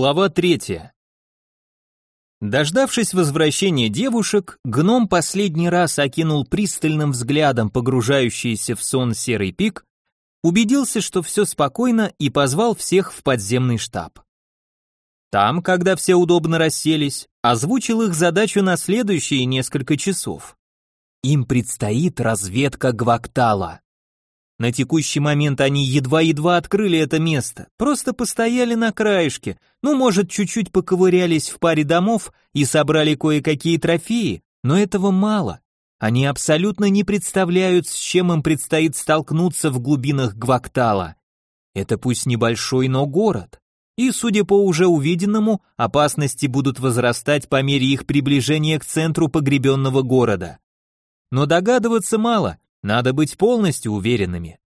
Глава третья. Дождавшись возвращения девушек, гном последний раз окинул пристальным взглядом погружающийся в сон серый пик, убедился, что все спокойно и позвал всех в подземный штаб. Там, когда все удобно расселись, озвучил их задачу на следующие несколько часов. Им предстоит разведка Гвактала. На текущий момент они едва-едва открыли это место, просто постояли на краешке, ну, может, чуть-чуть поковырялись в паре домов и собрали кое-какие трофеи, но этого мало. Они абсолютно не представляют, с чем им предстоит столкнуться в глубинах Гвактала. Это пусть небольшой, но город. И, судя по уже увиденному, опасности будут возрастать по мере их приближения к центру погребенного города. Но догадываться мало, надо быть полностью уверенными.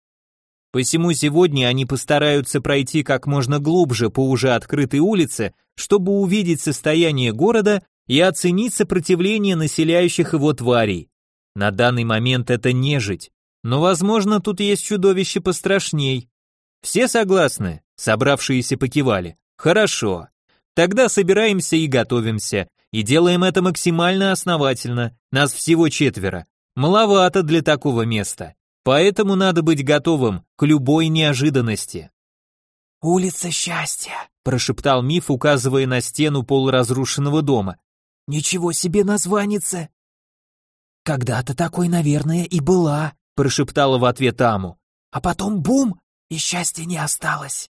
Посему сегодня они постараются пройти как можно глубже по уже открытой улице, чтобы увидеть состояние города и оценить сопротивление населяющих его тварей. На данный момент это нежить, но, возможно, тут есть чудовище пострашней. Все согласны? Собравшиеся покивали. Хорошо. Тогда собираемся и готовимся, и делаем это максимально основательно. Нас всего четверо. Маловато для такого места. Поэтому надо быть готовым к любой неожиданности. «Улица счастья», – прошептал Миф, указывая на стену полуразрушенного дома. «Ничего себе названица!» «Когда-то такой, наверное, и была», – прошептала в ответ Аму. «А потом бум, и счастья не осталось».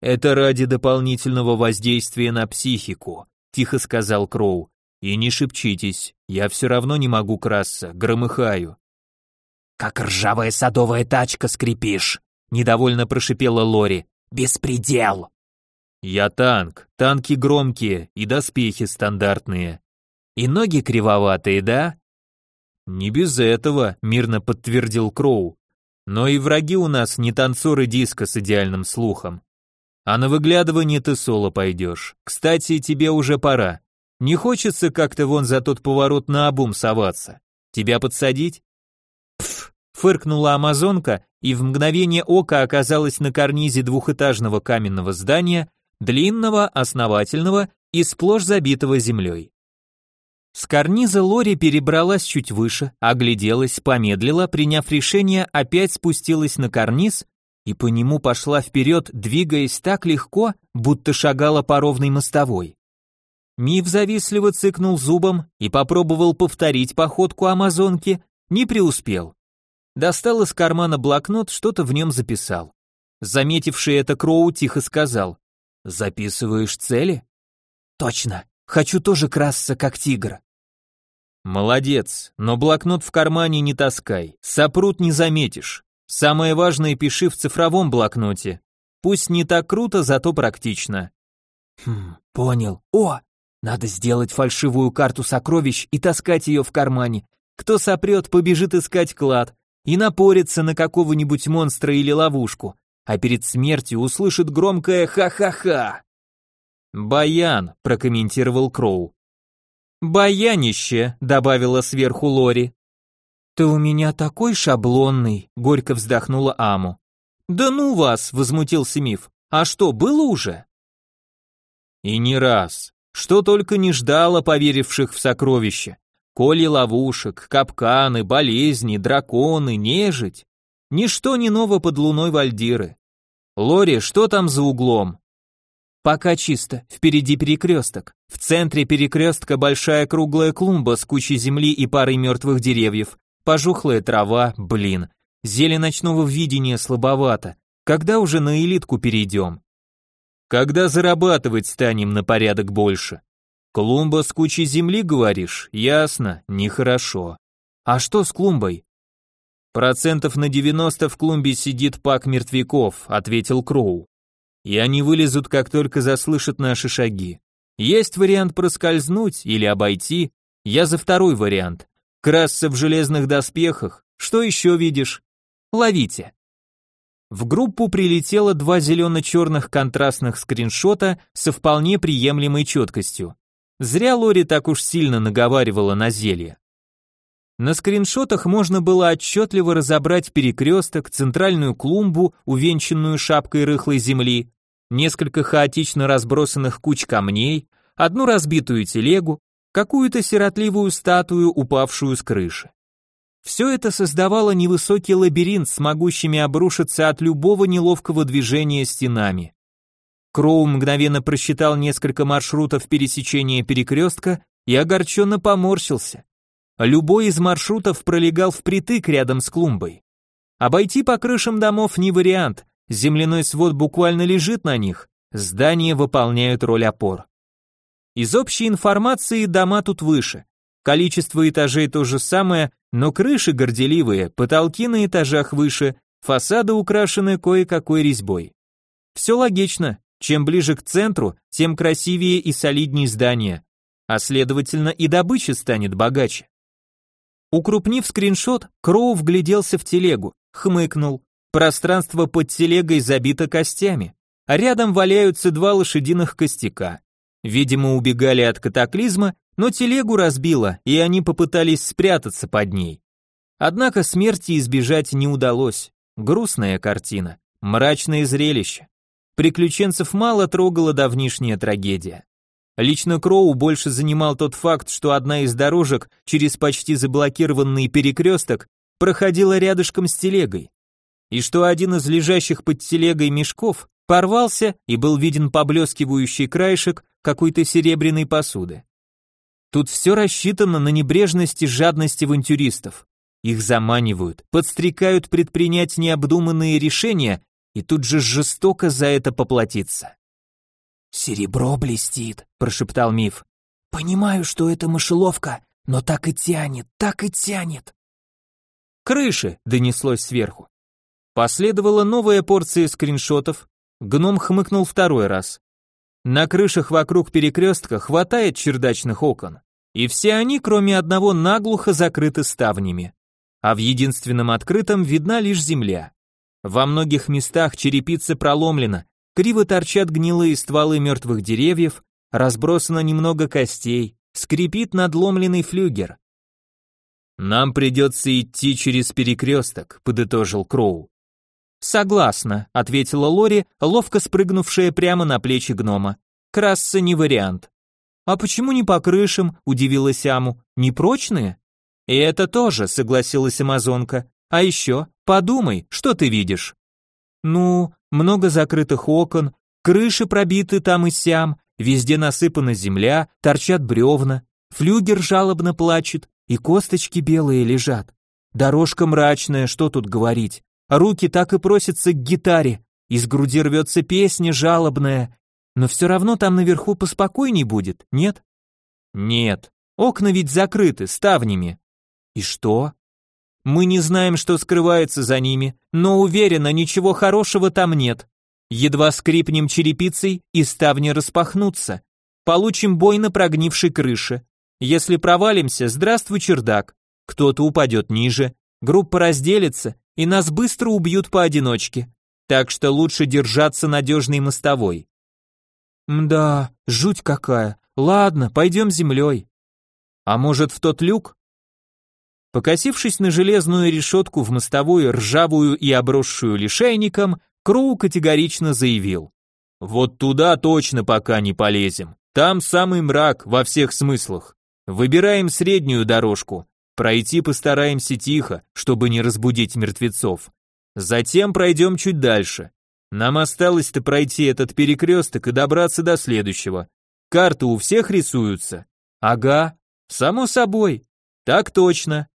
«Это ради дополнительного воздействия на психику», – тихо сказал Кроу. И не шепчитесь, я все равно не могу красться, громыхаю. Как ржавая садовая тачка скрипишь, недовольно прошипела Лори. Беспредел. Я танк, танки громкие и доспехи стандартные. И ноги кривоватые, да? Не без этого, мирно подтвердил Кроу. Но и враги у нас не танцоры диска с идеальным слухом. А на выглядывание ты соло пойдешь. Кстати, тебе уже пора. Не хочется как-то вон за тот поворот на обум соваться. Тебя подсадить? Пф, фыркнула амазонка и в мгновение ока оказалась на карнизе двухэтажного каменного здания, длинного, основательного и сплошь забитого землей. С карниза Лори перебралась чуть выше, огляделась, помедлила, приняв решение, опять спустилась на карниз и по нему пошла вперед, двигаясь так легко, будто шагала по ровной мостовой. Миф завистливо цыкнул зубом и попробовал повторить походку амазонки, не преуспел. Достал из кармана блокнот, что-то в нем записал. Заметивший это Кроу тихо сказал, «Записываешь цели?» «Точно, хочу тоже красться, как тигр». «Молодец, но блокнот в кармане не таскай, сопрут не заметишь. Самое важное пиши в цифровом блокноте. Пусть не так круто, зато практично». «Хм, понял. О, надо сделать фальшивую карту сокровищ и таскать ее в кармане. Кто сопрет, побежит искать клад и напорится на какого-нибудь монстра или ловушку, а перед смертью услышит громкое «ха-ха-ха». «Баян», — прокомментировал Кроу. «Баянище», — добавила сверху Лори. «Ты у меня такой шаблонный», — горько вздохнула Аму. «Да ну вас», — возмутился Миф. «А что, было уже?» «И не раз», что только не ждало поверивших в сокровища. Коли ловушек, капканы, болезни, драконы, нежить. Ничто не ново под луной Вальдиры. Лори, что там за углом? Пока чисто, впереди перекресток. В центре перекрестка большая круглая клумба с кучей земли и парой мертвых деревьев. Пожухлая трава, блин. Зелень ночного видения слабовато. Когда уже на элитку перейдем? Когда зарабатывать станем на порядок больше? Клумба с кучей земли, говоришь? Ясно, нехорошо. А что с клумбой? Процентов на 90 в клумбе сидит пак мертвяков, ответил Кроу. И они вылезут, как только заслышат наши шаги. Есть вариант проскользнуть или обойти. Я за второй вариант. Красться в железных доспехах. Что еще видишь? Ловите. В группу прилетело два зелено-черных контрастных скриншота со вполне приемлемой четкостью. Зря Лори так уж сильно наговаривала на зелье. На скриншотах можно было отчетливо разобрать перекресток, центральную клумбу, увенчанную шапкой рыхлой земли, несколько хаотично разбросанных куч камней, одну разбитую телегу, какую-то сиротливую статую, упавшую с крыши. Все это создавало невысокий лабиринт с могущими обрушиться от любого неловкого движения стенами. Кроу мгновенно просчитал несколько маршрутов пересечения перекрестка и огорченно поморщился. Любой из маршрутов пролегал впритык рядом с клумбой. Обойти по крышам домов не вариант, земляной свод буквально лежит на них, здания выполняют роль опор. Из общей информации дома тут выше. Количество этажей то же самое, но крыши горделивые, потолки на этажах выше, фасады украшены кое-какой резьбой. Все логично, чем ближе к центру, тем красивее и солиднее здание, а следовательно и добыча станет богаче. Укрупнив скриншот, Кроу вгляделся в телегу, хмыкнул. Пространство под телегой забито костями, а рядом валяются два лошадиных костяка. Видимо, убегали от катаклизма, но телегу разбило, и они попытались спрятаться под ней. Однако смерти избежать не удалось. Грустная картина, мрачное зрелище. Приключенцев мало трогала давнишняя трагедия. Лично Кроу больше занимал тот факт, что одна из дорожек через почти заблокированный перекресток проходила рядышком с телегой, и что один из лежащих под телегой мешков порвался и был виден поблескивающий краешек какой-то серебряной посуды. Тут все рассчитано на небрежность и жадность авантюристов. Их заманивают, подстрекают предпринять необдуманные решения и тут же жестоко за это поплатиться. «Серебро блестит», — прошептал Миф. «Понимаю, что это мышеловка, но так и тянет, так и тянет». «Крыши!» — донеслось сверху. Последовала новая порция скриншотов, гном хмыкнул второй раз. На крышах вокруг перекрестка хватает чердачных окон, и все они, кроме одного, наглухо закрыты ставнями. А в единственном открытом видна лишь земля. Во многих местах черепица проломлена, криво торчат гнилые стволы мертвых деревьев, разбросано немного костей, скрипит надломленный флюгер. «Нам придется идти через перекресток», — подытожил Кроу. «Согласна», — ответила Лори, ловко спрыгнувшая прямо на плечи гнома. «Красться не вариант». «А почему не по крышам?» — удивилась Аму. «Не прочные?» «И это тоже», — согласилась амазонка. «А еще, подумай, что ты видишь?» «Ну, много закрытых окон, крыши пробиты там и сям, везде насыпана земля, торчат бревна, флюгер жалобно плачет, и косточки белые лежат. Дорожка мрачная, что тут говорить. Руки так и просятся к гитаре, из груди рвется песня жалобная, но все равно там наверху поспокойней будет, нет? Нет, окна ведь закрыты, ставнями. И что? Мы не знаем, что скрывается за ними, но уверена, ничего хорошего там нет. Едва скрипнем черепицей, и ставни распахнутся. Получим бой на прогнившей крыше. Если провалимся, здравствуй, чердак. Кто-то упадет ниже, группа разделится, и нас быстро убьют поодиночке. Так что лучше держаться надежной мостовой. Мда, жуть какая. Ладно, пойдем землей. А может в тот люк? Покосившись на железную решетку в мостовую, ржавую и обросшую лишайником, Кроу категорично заявил. «Вот туда точно пока не полезем. Там самый мрак во всех смыслах. Выбираем среднюю дорожку. Пройти постараемся тихо, чтобы не разбудить мертвецов. Затем пройдем чуть дальше. Нам осталось-то пройти этот перекресток и добраться до следующего. Карты у всех рисуются? Ага, само собой. Так точно.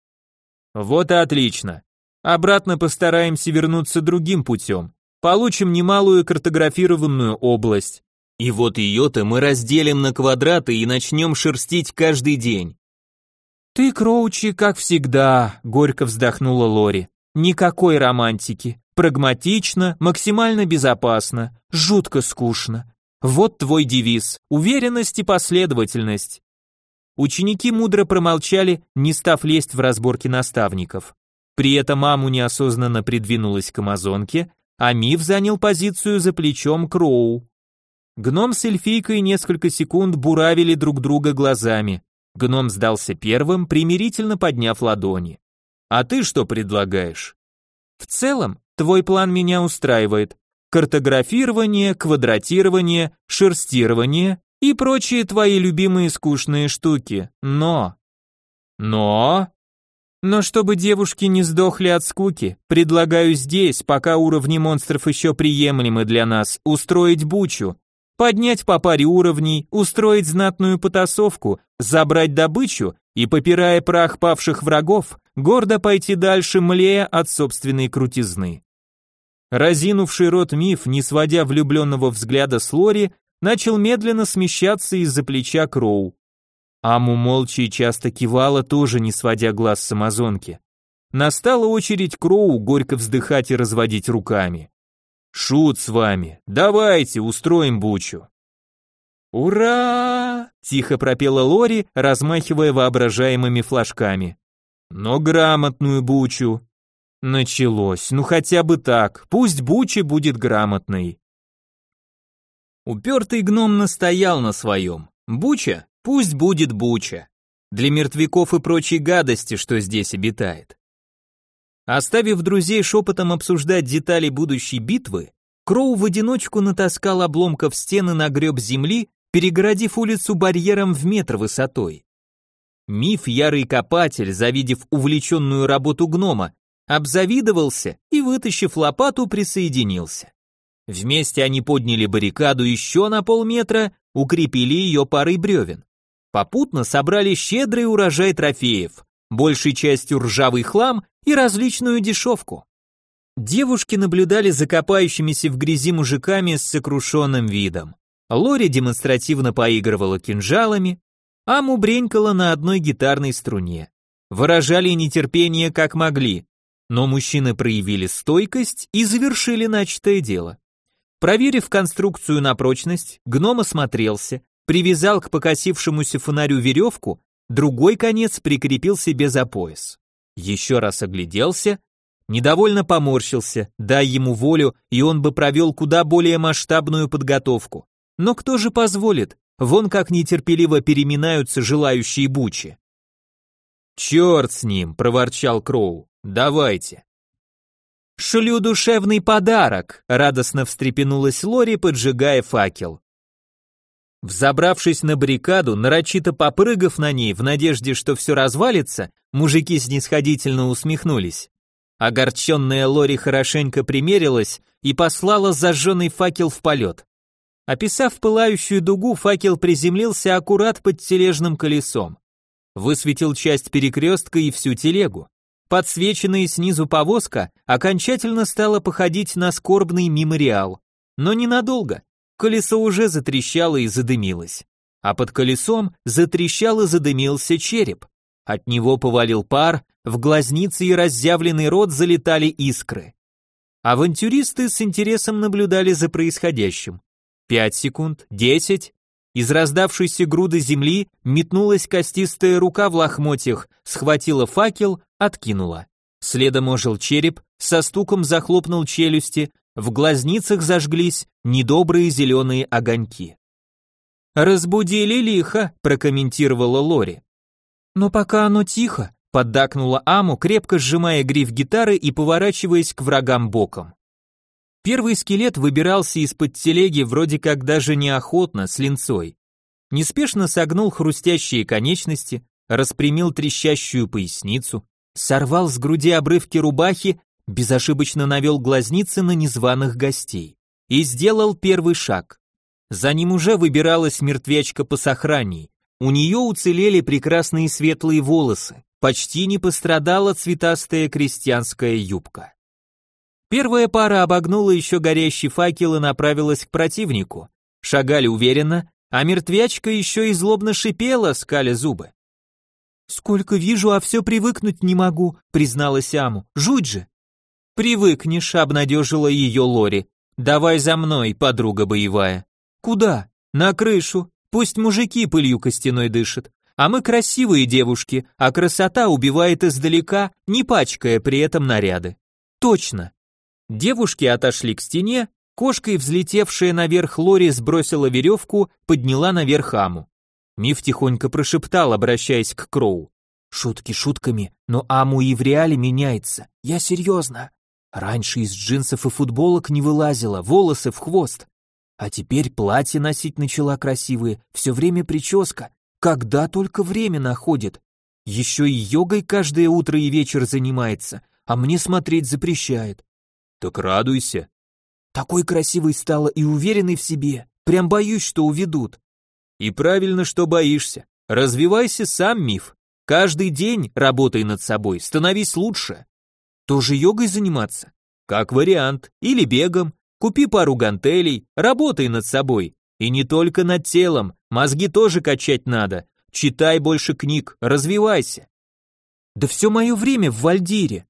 Вот и отлично. Обратно постараемся вернуться другим путем. Получим немалую картографированную область. И вот ее-то мы разделим на квадраты и начнем шерстить каждый день. Ты, Кроучи, как всегда, горько вздохнула Лори. Никакой романтики. Прагматично, максимально безопасно, жутко скучно. Вот твой девиз. Уверенность и последовательность. Ученики мудро промолчали, не став лезть в разборки наставников. При этом маму неосознанно придвинулась к амазонке, а Миф занял позицию за плечом Кроу. Гном с эльфийкой несколько секунд буравили друг друга глазами. Гном сдался первым, примирительно подняв ладони. «А ты что предлагаешь?» «В целом, твой план меня устраивает. картографирование, квадратирование, шерстирование и прочие твои любимые скучные штуки. Но... Но... Но чтобы девушки не сдохли от скуки, предлагаю здесь, пока уровни монстров еще приемлемы для нас, устроить бучу, поднять по паре уровней, устроить знатную потасовку, забрать добычу и, попирая прах павших врагов, гордо пойти дальше, млея от собственной крутизны. Разинувший рот миф, не сводя влюбленного взгляда с Лори, начал медленно смещаться из-за плеча Кроу. Аму молча и часто кивала, тоже не сводя глаз с амазонки. Настала очередь Кроу горько вздыхать и разводить руками. «Шут с вами, давайте устроим бучу». «Ура!» – тихо пропела Лори, размахивая воображаемыми флажками. «Но грамотную бучу». Началось, ну хотя бы так, пусть буча будет грамотной. Упертый гном настоял на своем. Буча? Пусть будет буча. Для мертвяков и прочей гадости, что здесь обитает. Оставив друзей шепотом обсуждать детали будущей битвы, Кроу в одиночку натаскал обломков стены на греб земли, перегородив улицу барьером в метр высотой. Миф ярый копатель, завидев увлеченную работу гнома, обзавидовался и, вытащив лопату, присоединился. Вместе они подняли баррикаду еще на полметра, укрепили ее парой бревен. Попутно собрали щедрый урожай трофеев, большей частью ржавый хлам и различную дешевку. Девушки наблюдали за копающимися в грязи мужиками с сокрушенным видом. Лори демонстративно поигрывала кинжалами, Аму бренькала на одной гитарной струне. Выражали нетерпение как могли, но мужчины проявили стойкость и завершили начатое дело. Проверив конструкцию на прочность, гном осмотрелся, привязал к покосившемуся фонарю веревку, другой конец прикрепил себе за пояс. Еще раз огляделся, недовольно поморщился, дай ему волю, и он бы провел куда более масштабную подготовку. Но кто же позволит? Вон как нетерпеливо переминаются желающие бучи. «Черт с ним!» — проворчал Кроу. «Давайте!» «Шлю душевный подарок!» — радостно встрепенулась Лори, поджигая факел. Взобравшись на баррикаду, нарочито попрыгав на ней в надежде, что все развалится, мужики снисходительно усмехнулись. Огорченная Лори хорошенько примерилась и послала зажженный факел в полет. Описав пылающую дугу, факел приземлился аккурат под тележным колесом. Высветил часть перекрестка и всю телегу. Подсвеченная снизу повозка окончательно стала походить на скорбный мемориал. Но ненадолго. Колесо уже затрещало и задымилось. А под колесом затрещал и задымился череп. От него повалил пар, в глазницы и разъявленный рот залетали искры. Авантюристы с интересом наблюдали за происходящим. Пять секунд, десять. Из раздавшейся груды земли метнулась костистая рука в лохмотьях, схватила факел, откинула. Следом ожил череп, со стуком захлопнул челюсти, в глазницах зажглись недобрые зеленые огоньки. «Разбудили лихо», — прокомментировала Лори. «Но пока оно тихо», — поддакнула Аму, крепко сжимая гриф гитары и поворачиваясь к врагам боком. Первый скелет выбирался из-под телеги вроде как даже неохотно, с линцой. Неспешно согнул хрустящие конечности, распрямил трещащую поясницу, сорвал с груди обрывки рубахи, безошибочно навел глазницы на незваных гостей и сделал первый шаг. За ним уже выбиралась мертвячка по сохранней. У нее уцелели прекрасные светлые волосы, почти не пострадала цветастая крестьянская юбка. Первая пара обогнула еще горящий факел и направилась к противнику. Шагали уверенно, а мертвячка еще и злобно шипела, скаля зубы. «Сколько вижу, а все привыкнуть не могу», — призналась Аму. «Жуть же!» «Привыкнешь», — обнадежила ее Лори. «Давай за мной, подруга боевая». «Куда?» «На крышу. Пусть мужики пылью костяной дышат. А мы красивые девушки, а красота убивает издалека, не пачкая при этом наряды». «Точно». Девушки отошли к стене, кошкой, взлетевшая наверх Лори, сбросила веревку, подняла наверх Аму. Миф тихонько прошептал, обращаясь к Кроу. «Шутки шутками, но Аму и в реале меняется. Я серьезно». Раньше из джинсов и футболок не вылазила, волосы в хвост. А теперь платье носить начала красивые, все время прическа. Когда только время находит. Еще и йогой каждое утро и вечер занимается, а мне смотреть запрещает. Так радуйся. Такой красивый стала и уверенный в себе. Прям боюсь, что уведут. И правильно, что боишься. Развивайся сам, миф. Каждый день работай над собой, становись лучше. Тоже йогой заниматься? Как вариант. Или бегом. Купи пару гантелей, работай над собой. И не только над телом, мозги тоже качать надо. Читай больше книг, развивайся. Да все мое время в Вальдире.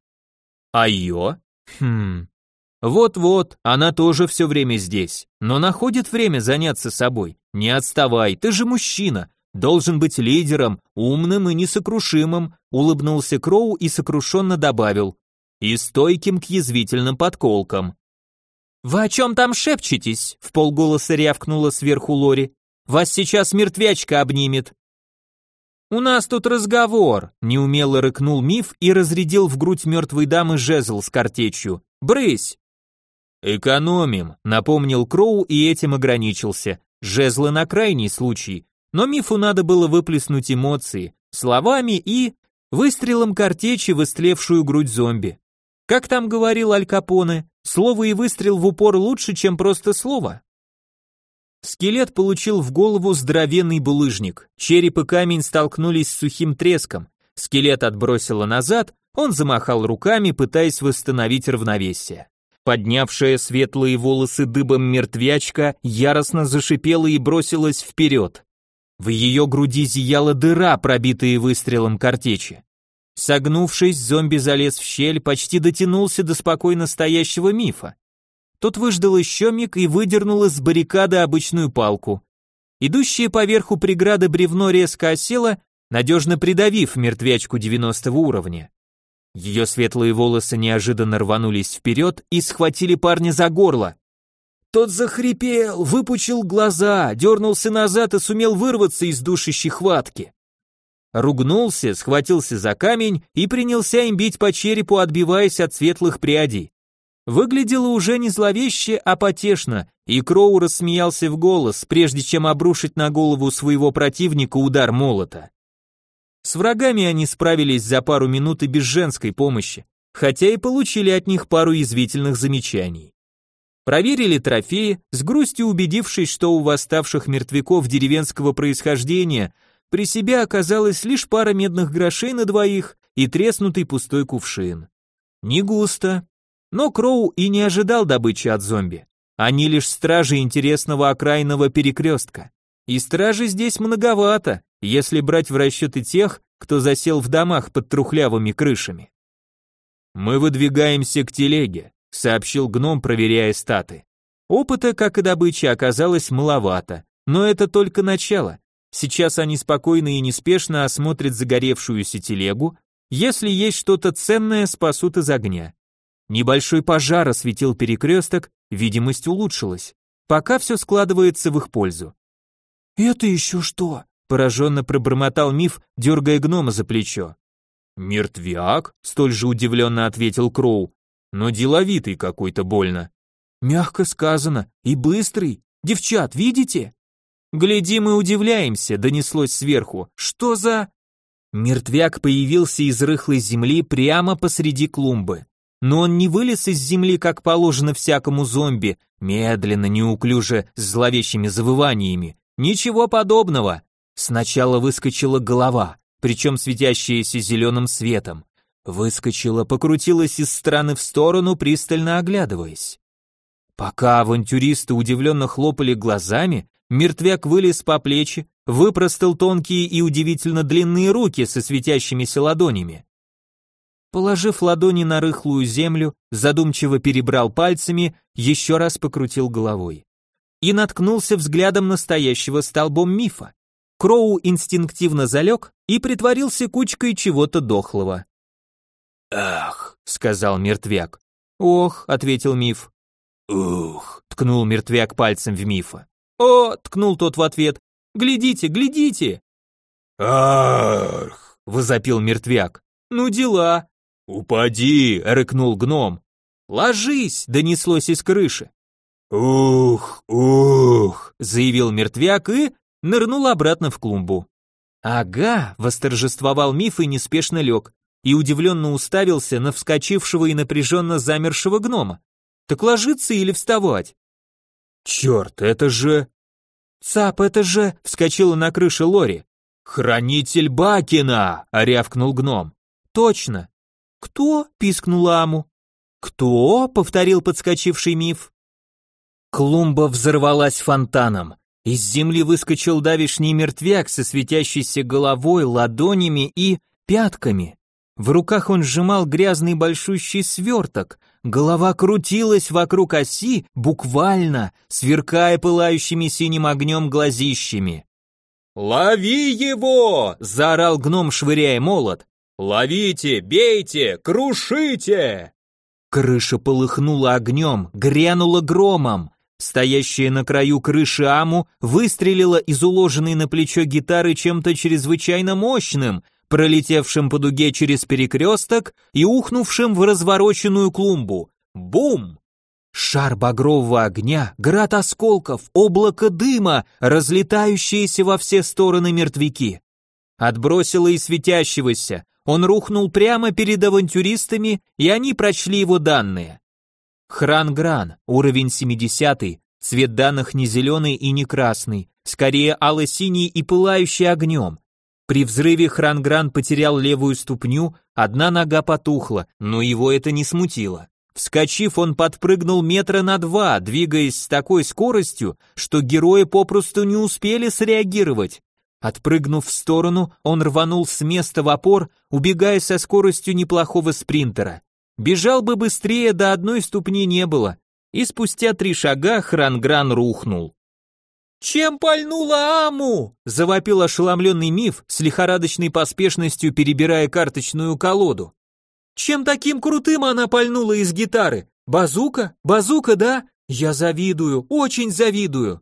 А ее? Хм, вот-вот, она тоже все время здесь, но находит время заняться собой. Не отставай, ты же мужчина, должен быть лидером, умным и несокрушимым, улыбнулся Кроу и сокрушенно добавил, и стойким к язвительным подколкам. «Вы о чем там шепчетесь?» — в полголоса рявкнула сверху Лори. «Вас сейчас мертвячка обнимет». «У нас тут разговор», — неумело рыкнул Миф и разрядил в грудь мертвой дамы жезл с картечью. «Брысь!» «Экономим», — напомнил Кроу и этим ограничился. Жезлы на крайний случай. Но мифу надо было выплеснуть эмоции, словами и... выстрелом картечи в истлевшую грудь зомби. Как там говорил Аль Капоне, слово и выстрел в упор лучше, чем просто слово. Скелет получил в голову здоровенный булыжник. Череп и камень столкнулись с сухим треском. Скелет отбросило назад, он замахал руками, пытаясь восстановить равновесие. Поднявшая светлые волосы дыбом мертвячка яростно зашипела и бросилась вперед. В ее груди зияла дыра, пробитая выстрелом картечи. Согнувшись, зомби залез в щель, почти дотянулся до спокойно стоящего мифа. Тот выждал еще миг и выдернул из баррикады обычную палку. Идущее поверху преграды бревно резко осело, надежно придавив мертвячку 90 уровня. Ее светлые волосы неожиданно рванулись вперед и схватили парня за горло. Тот захрипел, выпучил глаза, дернулся назад и сумел вырваться из душащей хватки. Ругнулся, схватился за камень и принялся им бить по черепу, отбиваясь от светлых прядей. Выглядело уже не зловеще, а потешно, и Кроу рассмеялся в голос, прежде чем обрушить на голову своего противника удар молота. С врагами они справились за пару минут и без женской помощи, хотя и получили от них пару язвительных замечаний. Проверили трофеи, с грустью убедившись, что у восставших мертвяков деревенского происхождения при себе оказалась лишь пара медных грошей на двоих и треснутый пустой кувшин. Не густо, но Кроу и не ожидал добычи от зомби. Они лишь стражи интересного окраинного перекрестка. И стражи здесь многовато, если брать в расчеты тех, кто засел в домах под трухлявыми крышами. «Мы выдвигаемся к телеге», — сообщил гном, проверяя статы. Опыта, как и добычи, оказалось маловато, но это только начало. Сейчас они спокойно и неспешно осмотрят загоревшуюся телегу, если есть что-то ценное, спасут из огня. Небольшой пожар осветил перекресток, видимость улучшилась. Пока все складывается в их пользу. «Это еще что?» – пораженно пробормотал миф, дергая гнома за плечо. «Мертвяк?» – столь же удивленно ответил Кроу. «Но деловитый какой-то больно». «Мягко сказано. И быстрый. Девчат, видите?» «Глядим и удивляемся», – донеслось сверху. «Что за...» Мертвяк появился из рыхлой земли прямо посреди клумбы. Но он не вылез из земли, как положено всякому зомби, медленно, неуклюже, с зловещими завываниями. Ничего подобного. Сначала выскочила голова, причем светящаяся зеленым светом. Выскочила, покрутилась из стороны в сторону, пристально оглядываясь. Пока авантюристы удивленно хлопали глазами, мертвяк вылез по плечи, выпростал тонкие и удивительно длинные руки со светящимися ладонями. Положив ладони на рыхлую землю, задумчиво перебрал пальцами, еще раз покрутил головой и наткнулся взглядом настоящего столбом мифа. Кроу инстинктивно залег и притворился кучкой чего-то дохлого. «Ах», — сказал мертвяк. «Ох», — ответил миф. «Ух», — ткнул мертвяк пальцем в мифа. «О», — ткнул тот в ответ. «Глядите, глядите». «Арх», — возопил мертвяк. «Ну дела». «Упади», — рыкнул гном. «Ложись!» — донеслось из крыши. «Ух, ух!» — заявил мертвяк и нырнул обратно в клумбу. «Ага!» — восторжествовал миф и неспешно лег, и удивленно уставился на вскочившего и напряженно замершего гнома. «Так ложиться или вставать?» «Черт, это же...» «Цап, это же...» — вскочила на крыше Лори. «Хранитель Бакина!» — рявкнул гном. «Точно!» «Кто?» — пискнула Аму. «Кто?» — повторил подскочивший миф. Клумба взорвалась фонтаном. Из земли выскочил давишний мертвяк со светящейся головой, ладонями и пятками. В руках он сжимал грязный большущий сверток, голова крутилась вокруг оси, буквально, сверкая пылающими синим огнем глазищами. «Лови его!» — заорал гном, швыряя молот. «Ловите, бейте, крушите!» Крыша полыхнула огнем, грянула громом. Стоящая на краю крыши Аму выстрелила из уложенной на плечо гитары чем-то чрезвычайно мощным, пролетевшим по дуге через перекресток и ухнувшим в развороченную клумбу. Бум! Шар багрового огня, град осколков, облако дыма, разлетающиеся во все стороны мертвяки. Отбросило и светящегося, он рухнул прямо перед авантюристами, и они прочли его данные. Хран-гран, уровень 70, цвет данных не зеленый и не красный, скорее ало-синий и пылающий огнем. При взрыве Хран-гран потерял левую ступню, одна нога потухла, но его это не смутило. Вскочив, он подпрыгнул метра на два, двигаясь с такой скоростью, что герои попросту не успели среагировать. Отпрыгнув в сторону, он рванул с места в опор, убегая со скоростью неплохого спринтера. Бежал бы быстрее, до одной ступни не было, и спустя три шага Хрангран рухнул. «Чем пальнула Аму?» – завопил ошеломленный миф с лихорадочной поспешностью, перебирая карточную колоду. «Чем таким крутым она пальнула из гитары? Базука? Базука, да? Я завидую, очень завидую!»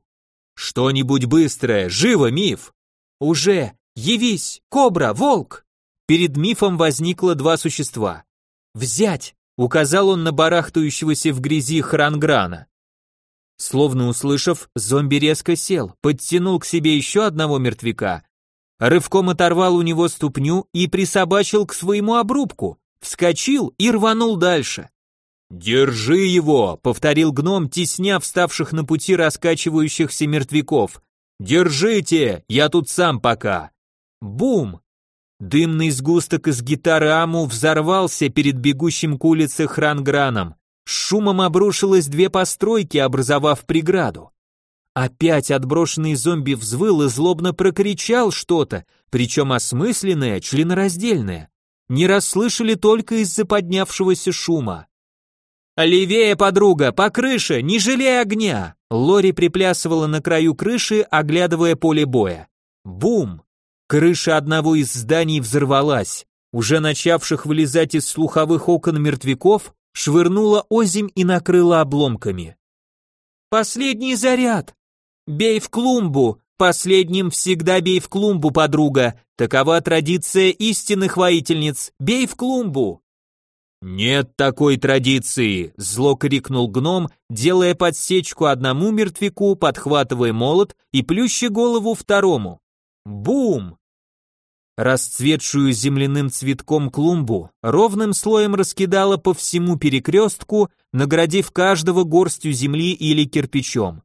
«Что-нибудь быстрое, живо, миф!» «Уже! Явись! Кобра! Волк!» Перед мифом возникло два существа. «Взять!» — указал он на барахтающегося в грязи Хранграна. Словно услышав, зомби резко сел, подтянул к себе еще одного мертвяка, рывком оторвал у него ступню и присобачил к своему обрубку, вскочил и рванул дальше. «Держи его!» — повторил гном, тесня вставших на пути раскачивающихся мертвяков. «Держите! Я тут сам пока!» Бум! Дымный сгусток из гитары Аму взорвался перед бегущим к улице Хранграном. С шумом обрушилось две постройки, образовав преграду. Опять отброшенный зомби взвыл и злобно прокричал что-то, причем осмысленное, членораздельное. Не расслышали только из-за поднявшегося шума. «Левее, подруга, по крыше, не жалей огня!» Лори приплясывала на краю крыши, оглядывая поле боя. Бум! Крыша одного из зданий взорвалась. Уже начавших вылезать из слуховых окон мертвяков швырнула озимь и накрыла обломками. «Последний заряд! Бей в клумбу! Последним всегда бей в клумбу, подруга! Такова традиция истинных воительниц! Бей в клумбу!» «Нет такой традиции!» – зло крикнул гном, делая подсечку одному мертвяку, подхватывая молот и плюща голову второму. Бум! Расцветшую земляным цветком клумбу ровным слоем раскидала по всему перекрестку, наградив каждого горстью земли или кирпичом.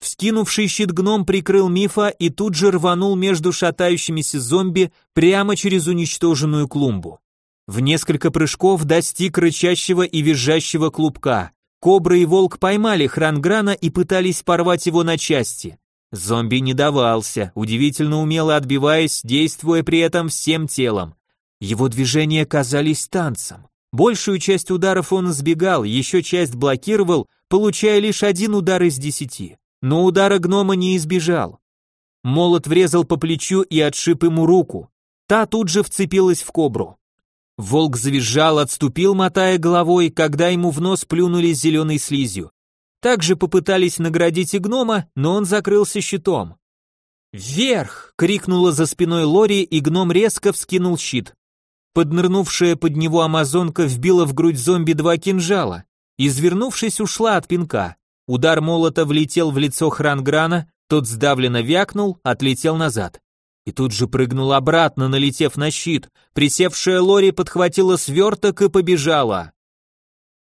Вскинувший щит гном прикрыл мифа и тут же рванул между шатающимися зомби прямо через уничтоженную клумбу. В несколько прыжков достиг рычащего и визжащего клубка. Кобра и волк поймали Хранграна и пытались порвать его на части. Зомби не давался, удивительно умело отбиваясь, действуя при этом всем телом. Его движения казались танцем. Большую часть ударов он избегал, еще часть блокировал, получая лишь один удар из десяти. Но удара гнома не избежал. Молот врезал по плечу и отшиб ему руку. Та тут же вцепилась в кобру. Волк завизжал, отступил, мотая головой, когда ему в нос плюнули зеленой слизью. Также попытались наградить и гнома, но он закрылся щитом. «Вверх!» — крикнула за спиной Лори, и гном резко вскинул щит. Поднырнувшая под него амазонка вбила в грудь зомби два кинжала. Извернувшись, ушла от пинка. Удар молота влетел в лицо Хранграна, тот сдавленно вякнул, отлетел назад. И тут же прыгнул обратно, налетев на щит. Присевшая Лори подхватила сверток и побежала.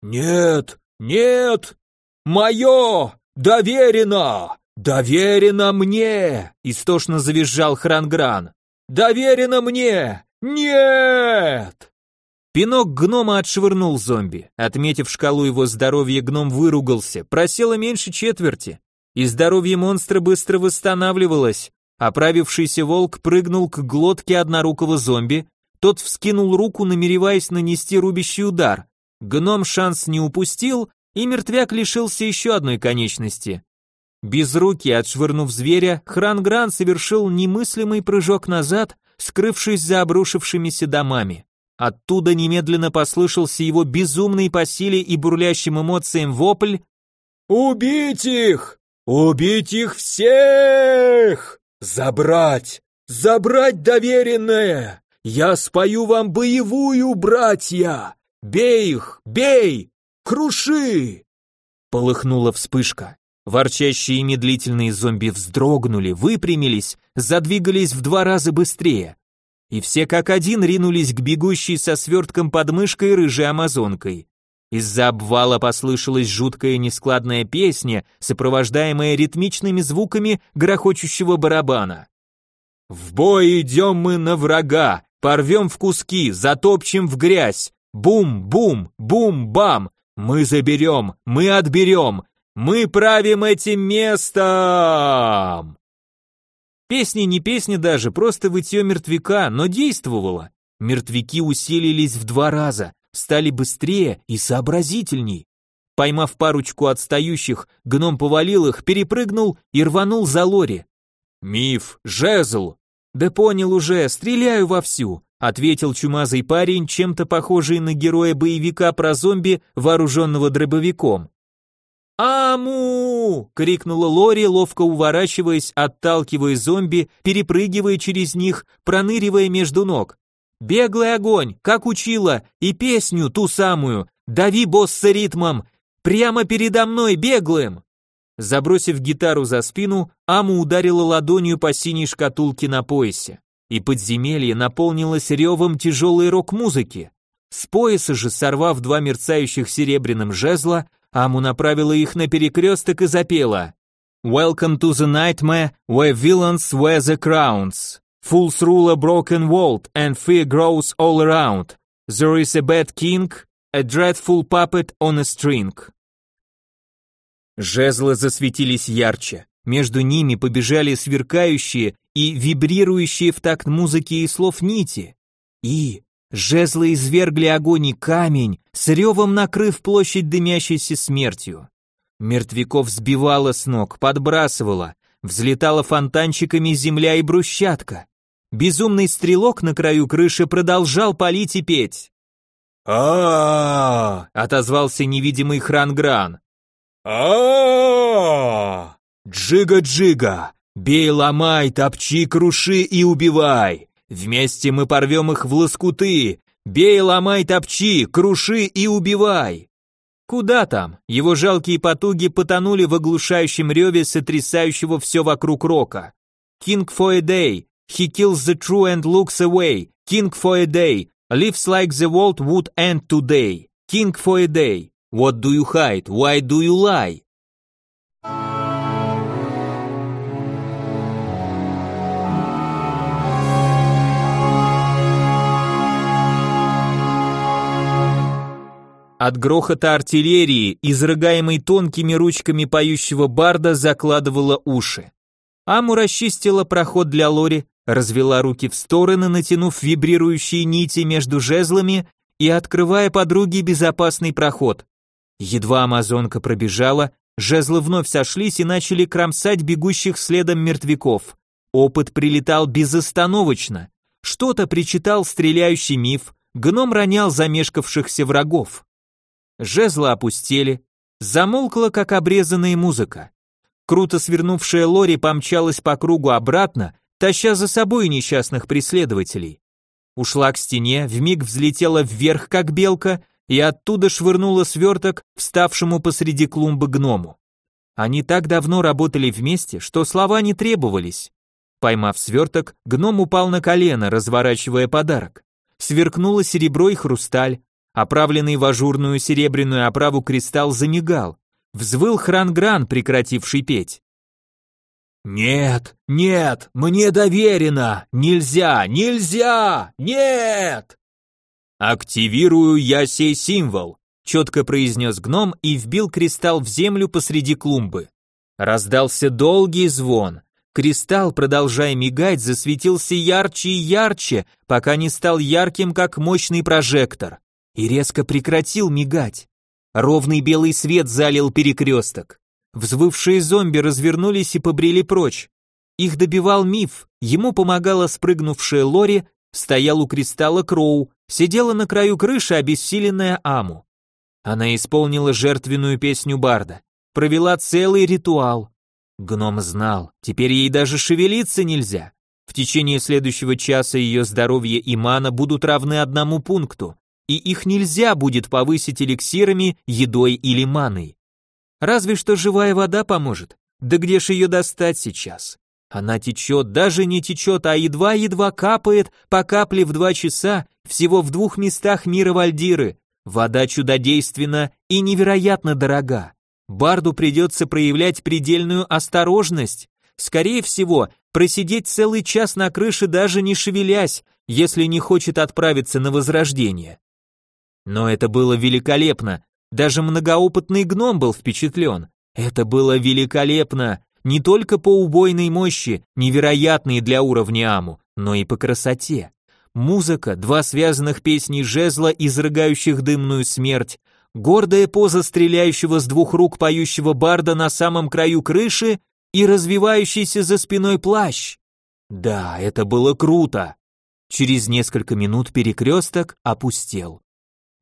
«Нет, нет! Мое! Доверено! Доверено мне!» Истошно завизжал Хрангран. «Доверено мне! Нет!» Пинок гнома отшвырнул зомби. Отметив шкалу его здоровья, гном выругался. Просело меньше четверти и здоровье монстра быстро восстанавливалось. Оправившийся волк прыгнул к глотке однорукого зомби, тот вскинул руку, намереваясь нанести рубящий удар. Гном шанс не упустил, и мертвяк лишился еще одной конечности. Без руки, отшвырнув зверя, Хрангран совершил немыслимый прыжок назад, скрывшись за обрушившимися домами. Оттуда немедленно послышался его безумный по силе и бурлящим эмоциям вопль «Убить их! Убить их всех! Забрать! Забрать доверенное! Я спою вам боевую, братья! Бей их! Бей! Круши!» Полыхнула вспышка. Ворчащие и медлительные зомби вздрогнули, выпрямились, задвигались в два раза быстрее. И все как один ринулись к бегущей со свертком под мышкой рыжей амазонкой. Из-за обвала послышалась жуткая нескладная песня, сопровождаемая ритмичными звуками грохочущего барабана. «В бой идем мы на врага, порвем в куски, затопчем в грязь, бум-бум, бум-бам, мы заберем, мы отберем, мы правим этим местом!» Песня не песня даже, просто вытье мертвяка, но действовала. Мертвяки усилились в два раза, стали быстрее и сообразительней. Поймав парочку отстающих, гном повалил их, перепрыгнул и рванул за Лори. «Миф, жезл!» «Да понял уже, стреляю вовсю», ответил чумазый парень, чем-то похожий на героя боевика про зомби, вооруженного дробовиком. «Аму!» — крикнула Лори, ловко уворачиваясь, отталкивая зомби, перепрыгивая через них, проныривая между ног. Беглый огонь, как учила, и песню ту самую. Дави босса ритмом. Прямо передо мной беглым. Забросив гитару за спину, Аму ударила ладонью по синей шкатулке на поясе. И подземелье наполнилось ревом тяжелой рок-музыки. С пояса же, сорвав два мерцающих серебряным жезла, Аму направила их на перекресток и запела «Welcome to the nightmare where villains wear the crowns». Fools rule a broken world, and fear grows all around. There is a bad king, a dreadful puppet on a string. Жезлы засветились ярче. Между ними побежали сверкающие и вибрирующие в такт музыки и слов нити. И жезлы извергли огонь и камень, с ревом накрыв площадь дымящейся смертью. Мертвяков сбивало с ног, подбрасывало, взлетала фонтанчиками земля и брусчатка. Безумный стрелок на краю крыши продолжал палить и петь. а отозвался невидимый Хрангран. а Джига-джига! Бей, ломай, топчи, круши и убивай! Вместе мы порвем их в лоскуты! Бей, ломай, топчи, круши и убивай!» Куда там? Его жалкие потуги потонули в оглушающем реве сотрясающего все вокруг рока. King for a day, He kills the true and looks away. King for a day. Lives like the world would end today. King for a day. What do you hide? Why do you lie? От грохота артиллерии, изрыгаемой тонкими ручками поющего барда, закладывало уши. Аму расчистила проход для Лори, развела руки в стороны, натянув вибрирующие нити между жезлами и открывая подруге безопасный проход. Едва амазонка пробежала, жезлы вновь сошлись и начали кромсать бегущих следом мертвяков. Опыт прилетал безостановочно. Что-то причитал стреляющий миф, гном ронял замешкавшихся врагов. Жезлы опустели, замолкла, как обрезанная музыка. Круто свернувшая Лори помчалась по кругу обратно, таща за собой несчастных преследователей. Ушла к стене, вмиг взлетела вверх, как белка, и оттуда швырнула сверток вставшему посреди клумбы гному. Они так давно работали вместе, что слова не требовались. Поймав сверток, гном упал на колено, разворачивая подарок. Сверкнуло серебро и хрусталь, оправленный в ажурную серебряную оправу кристалл замигал. Взвыл хрангран, прекративший петь. «Нет, нет, мне доверено! Нельзя, нельзя! Нет!» «Активирую я сей символ», — четко произнес гном и вбил кристалл в землю посреди клумбы. Раздался долгий звон. Кристалл, продолжая мигать, засветился ярче и ярче, пока не стал ярким, как мощный прожектор, и резко прекратил мигать. Ровный белый свет залил перекресток. Взвывшие зомби развернулись и побрели прочь. Их добивал миф, ему помогала спрыгнувшая Лори, стоял у кристалла Кроу, сидела на краю крыши обессиленная Аму. Она исполнила жертвенную песню Барда, провела целый ритуал. Гном знал, теперь ей даже шевелиться нельзя. В течение следующего часа ее здоровье и мана будут равны одному пункту, и их нельзя будет повысить эликсирами, едой или маной. Разве что живая вода поможет. Да где ж ее достать сейчас? Она течет, даже не течет, а едва-едва капает по капле в два часа, всего в двух местах мира Вальдиры. Вода чудодейственна и невероятно дорога. Барду придется проявлять предельную осторожность. Скорее всего, просидеть целый час на крыше даже не шевелясь, если не хочет отправиться на возрождение. Но это было великолепно. Даже многоопытный гном был впечатлен. Это было великолепно не только по убойной мощи, невероятной для уровня Аму, но и по красоте. Музыка, два связанных песни жезла, изрыгающих дымную смерть, гордая поза стреляющего с двух рук поющего барда на самом краю крыши и развивающийся за спиной плащ. Да, это было круто. Через несколько минут перекресток опустел.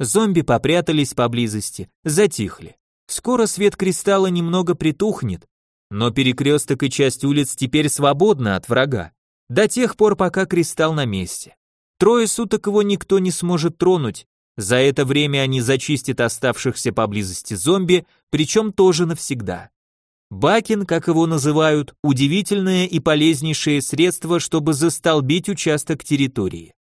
Зомби попрятались поблизости, затихли. Скоро свет кристалла немного притухнет, но перекресток и часть улиц теперь свободны от врага, до тех пор, пока кристалл на месте. Трое суток его никто не сможет тронуть, за это время они зачистят оставшихся поблизости зомби, причем тоже навсегда. Бакин, как его называют, удивительное и полезнейшее средство, чтобы застолбить участок территории.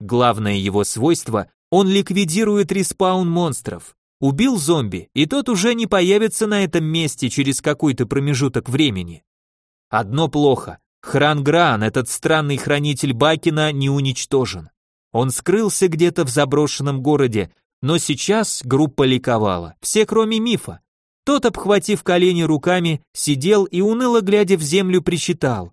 Главное его свойство – он ликвидирует респаун монстров. Убил зомби, и тот уже не появится на этом месте через какой-то промежуток времени. Одно плохо. Хрангран, этот странный хранитель Бакина, не уничтожен. Он скрылся где-то в заброшенном городе, но сейчас группа ликовала, все кроме Мифа. Тот, обхватив колени руками, сидел и уныло глядя в землю причитал.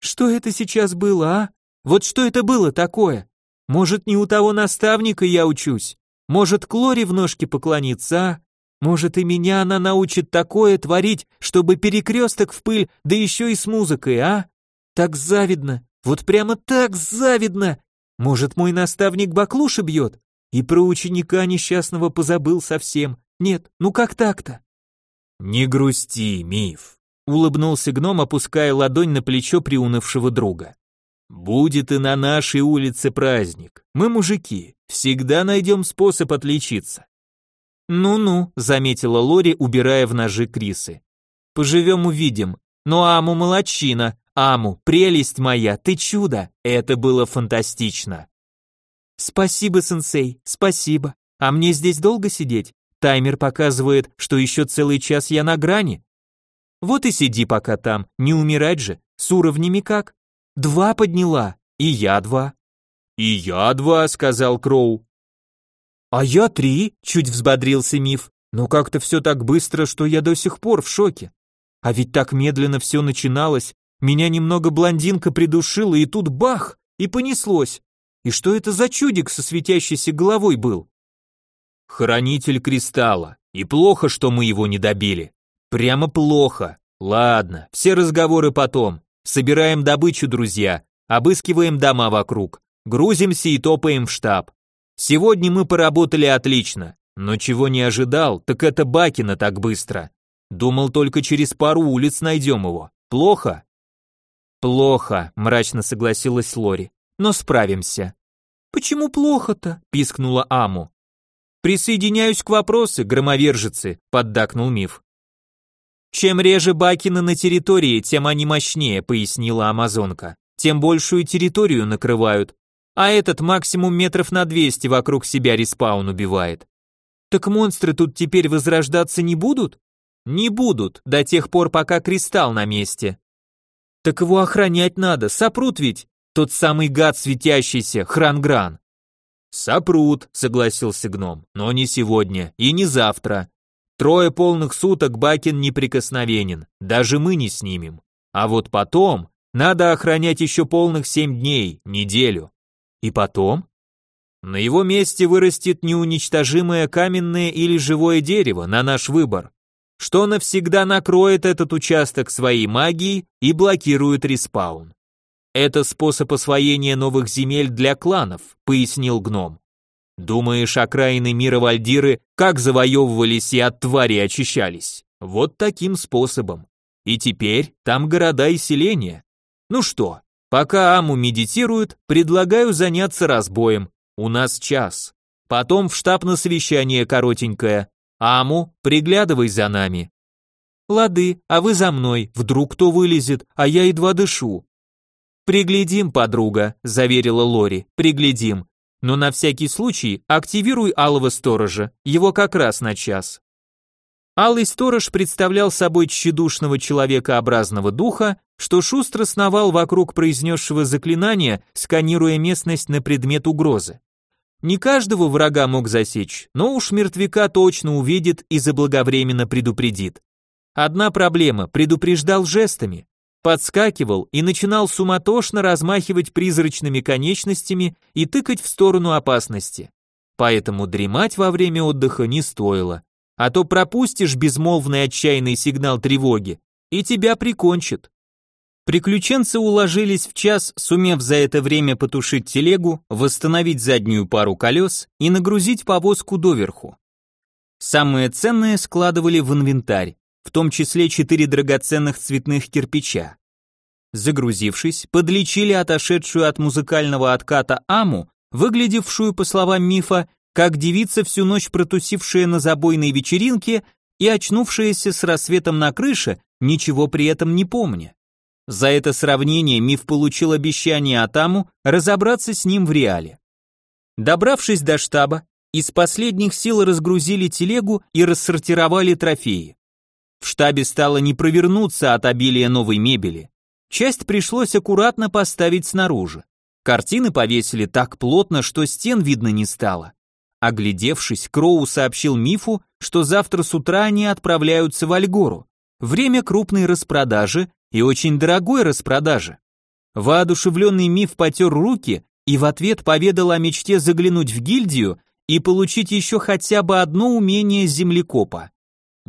Что это сейчас было, а? Вот что это было такое? Может, не у того наставника я учусь? Может, Клоре в ножки поклониться, а? Может, и меня она научит такое творить, чтобы перекресток в пыль, да еще и с музыкой, а? Так завидно, вот прямо так завидно. Может, мой наставник баклуши бьет? И про ученика несчастного позабыл совсем. Нет, ну как так-то? Не грусти, миф. Улыбнулся гном, опуская ладонь на плечо приунывшего друга. Будет и на нашей улице праздник. Мы мужики, всегда найдем способ отличиться. Ну-ну, заметила Лори, убирая в ножи Крисы. Поживем увидим. Но Аму молодчина, Аму, прелесть моя, ты чудо. Это было фантастично. Спасибо, сенсей, спасибо. А мне здесь долго сидеть? Таймер показывает, что еще целый час я на грани. Вот и сиди пока там, не умирать же. С уровнями как? Два подняла, и я два. И я два, сказал Кроу. А я три, чуть взбодрился Миф. Но как-то все так быстро, что я до сих пор в шоке. А ведь так медленно все начиналось. Меня немного блондинка придушила, и тут бах, и понеслось. И что это за чудик со светящейся головой был? Хранитель кристалла. И плохо, что мы его не добили. Прямо плохо. Ладно, все разговоры потом. Собираем добычу, друзья, обыскиваем дома вокруг, грузимся и топаем в штаб. Сегодня мы поработали отлично, но чего не ожидал, так это Бакина так быстро. Думал, только через пару улиц найдем его. Плохо? Плохо, мрачно согласилась Лори, но справимся. Почему плохо-то? пискнула Аму. Присоединяюсь к вопросу, громовержицы, поддакнул Миф. Чем реже бакины на территории, тем они мощнее, пояснила амазонка. Тем большую территорию накрывают. А этот максимум метров на 200 вокруг себя респаун убивает. Так монстры тут теперь возрождаться не будут? Не будут, до тех пор, пока кристалл на месте. Так его охранять надо, сопрут ведь. Тот самый гад светящийся, Хрангран. Сопрут, согласился гном, но не сегодня и не завтра. Трое полных суток Бакин неприкосновенен, даже мы не снимем. А вот потом надо охранять еще полных семь дней, неделю. И потом? На его месте вырастет неуничтожимое каменное или живое дерево на наш выбор, что навсегда накроет этот участок своей магией и блокирует респаун. Это способ освоения новых земель для кланов, пояснил гном. Думаешь, окраины мира Вальдиры как завоевывались и от твари очищались? Вот таким способом. И теперь там города и селения. Ну что, пока Аму медитирует, предлагаю заняться разбоем. У нас час. Потом в штаб на совещание коротенькое. Аму, приглядывай за нами. Лады, а вы за мной, вдруг кто вылезет, а я едва дышу. Приглядим, подруга, заверила Лори, приглядим. Но на всякий случай активируй алого сторожа, его как раз на час. Алый сторож представлял собой тщедушного человекообразного духа, что шустро сновал вокруг произнесшего заклинания, сканируя местность на предмет угрозы. Не каждого врага мог засечь, но уж мертвяка точно увидит и заблаговременно предупредит. Одна проблема, предупреждал жестами подскакивал и начинал суматошно размахивать призрачными конечностями и тыкать в сторону опасности. Поэтому дремать во время отдыха не стоило, а то пропустишь безмолвный отчаянный сигнал тревоги, и тебя прикончат. Приключенцы уложились в час, сумев за это время потушить телегу, восстановить заднюю пару колес и нагрузить повозку доверху. Самое ценное складывали в инвентарь, в том числе четыре драгоценных цветных кирпича. Загрузившись, подлечили отошедшую от музыкального отката Аму, выглядевшую, по словам мифа, как девица всю ночь протусившая на забойной вечеринке и очнувшаяся с рассветом на крыше, ничего при этом не помня. За это сравнение миф получил обещание от Аму разобраться с ним в реале. Добравшись до штаба, из последних сил разгрузили телегу и рассортировали трофеи. В штабе стало не провернуться от обилия новой мебели. Часть пришлось аккуратно поставить снаружи. Картины повесили так плотно, что стен видно не стало. Оглядевшись, Кроу сообщил Мифу, что завтра с утра они отправляются в Альгору. Время крупной распродажи и очень дорогой распродажи. Воодушевленный Миф потер руки и в ответ поведал о мечте заглянуть в гильдию и получить еще хотя бы одно умение землекопа.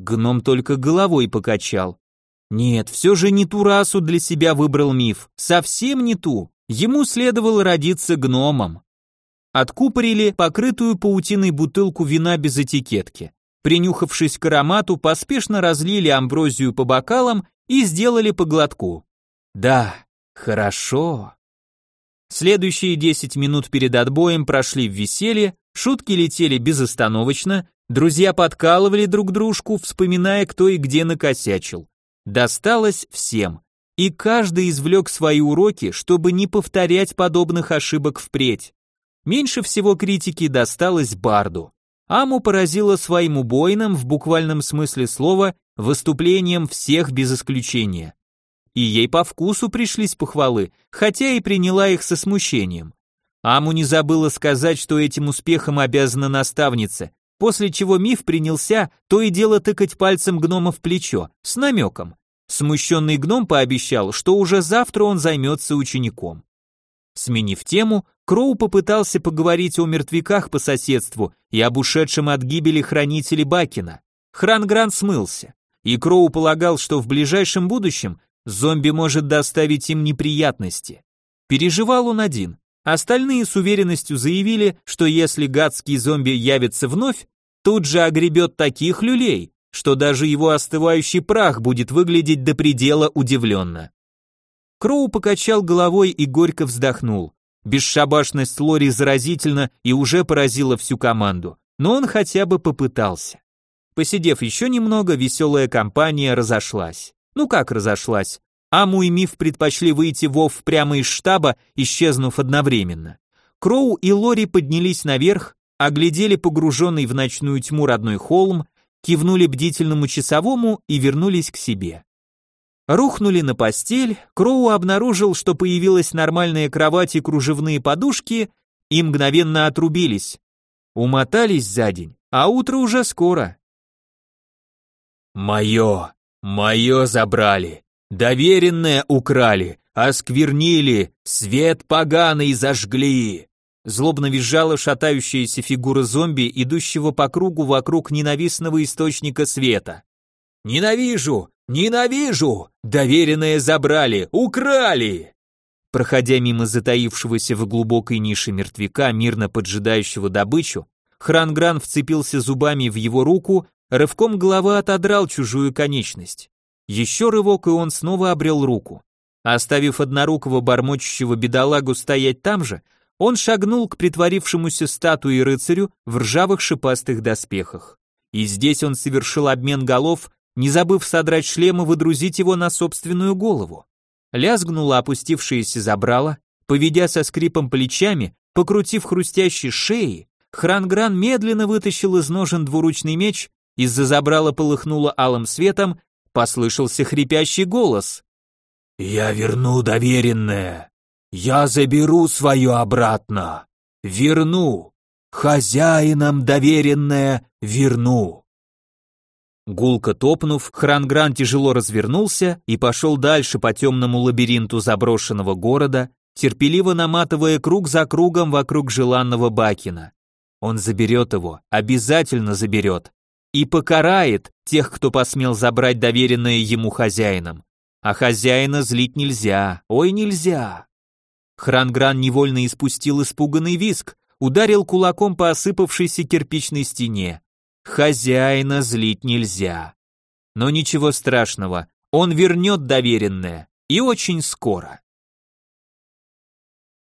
Гном только головой покачал. Нет, все же не ту расу для себя выбрал миф, совсем не ту. Ему следовало родиться гномом. Откупорили покрытую паутиной бутылку вина без этикетки. Принюхавшись к аромату, поспешно разлили амброзию по бокалам и сделали по глотку. Да, хорошо. Следующие 10 минут перед отбоем прошли в веселье, шутки летели безостановочно, Друзья подкалывали друг дружку, вспоминая, кто и где накосячил. Досталось всем, и каждый извлек свои уроки, чтобы не повторять подобных ошибок впредь. Меньше всего критики досталось Барду. Аму поразила своим убойным, в буквальном смысле слова, выступлением всех без исключения. И ей по вкусу пришлись похвалы, хотя и приняла их со смущением. Аму не забыла сказать, что этим успехом обязана наставница, после чего миф принялся то и дело тыкать пальцем гнома в плечо, с намеком. Смущенный гном пообещал, что уже завтра он займется учеником. Сменив тему, Кроу попытался поговорить о мертвяках по соседству и об ушедшем от гибели хранителе Бакина. Хрангран смылся, и Кроу полагал, что в ближайшем будущем зомби может доставить им неприятности. Переживал он один. Остальные с уверенностью заявили, что если гадский зомби явится вновь, тут же огребет таких люлей, что даже его остывающий прах будет выглядеть до предела удивленно. Кроу покачал головой и горько вздохнул. Бесшабашность Лори заразительна и уже поразила всю команду. но он хотя бы попытался. Посидев еще немного, веселая компания разошлась. Ну как разошлась? Аму и Миф предпочли выйти Вов прямо из штаба, исчезнув одновременно. Кроу и Лори поднялись наверх, оглядели погруженный в ночную тьму родной холм, кивнули бдительному часовому и вернулись к себе. Рухнули на постель, Кроу обнаружил, что появилась нормальная кровать и кружевные подушки, и мгновенно отрубились. Умотались за день, а утро уже скоро. «Мое! Мое забрали! Доверенное украли! Осквернили! Свет поганый зажгли!» Злобно визжала шатающаяся фигура зомби, идущего по кругу вокруг ненавистного источника света. «Ненавижу! Ненавижу! Доверенное забрали! Украли!» Проходя мимо затаившегося в глубокой нише мертвяка, мирно поджидающего добычу, Хрангран вцепился зубами в его руку, рывком головы отодрал чужую конечность. Еще рывок, и он снова обрел руку. Оставив однорукого бормочущего бедолагу стоять там же, он шагнул к притворившемуся статуе рыцарю в ржавых шипастых доспехах. И здесь он совершил обмен голов, не забыв содрать шлем и выдрузить его на собственную голову лязгнуло опустившееся забрало, поведя со скрипом плечами, покрутив хрустящей шеи, Хрангран медленно вытащил из ножен двуручный меч, из-за забрала полыхнуло алым светом, послышался хрипящий голос. «Я верну доверенное! Я заберу свое обратно! Верну! Хозяинам доверенное верну!» Гулко топнув, Хрангран тяжело развернулся и пошел дальше по темному лабиринту заброшенного города, терпеливо наматывая круг за кругом вокруг желанного Бакина. Он заберет его, обязательно заберет. И покарает тех, кто посмел забрать доверенное ему хозяином. А хозяина злить нельзя, ой, нельзя. Хрангран невольно испустил испуганный виск, ударил кулаком по осыпавшейся кирпичной стене. Хозяина злить нельзя. Но ничего страшного, он вернет доверенное, и очень скоро.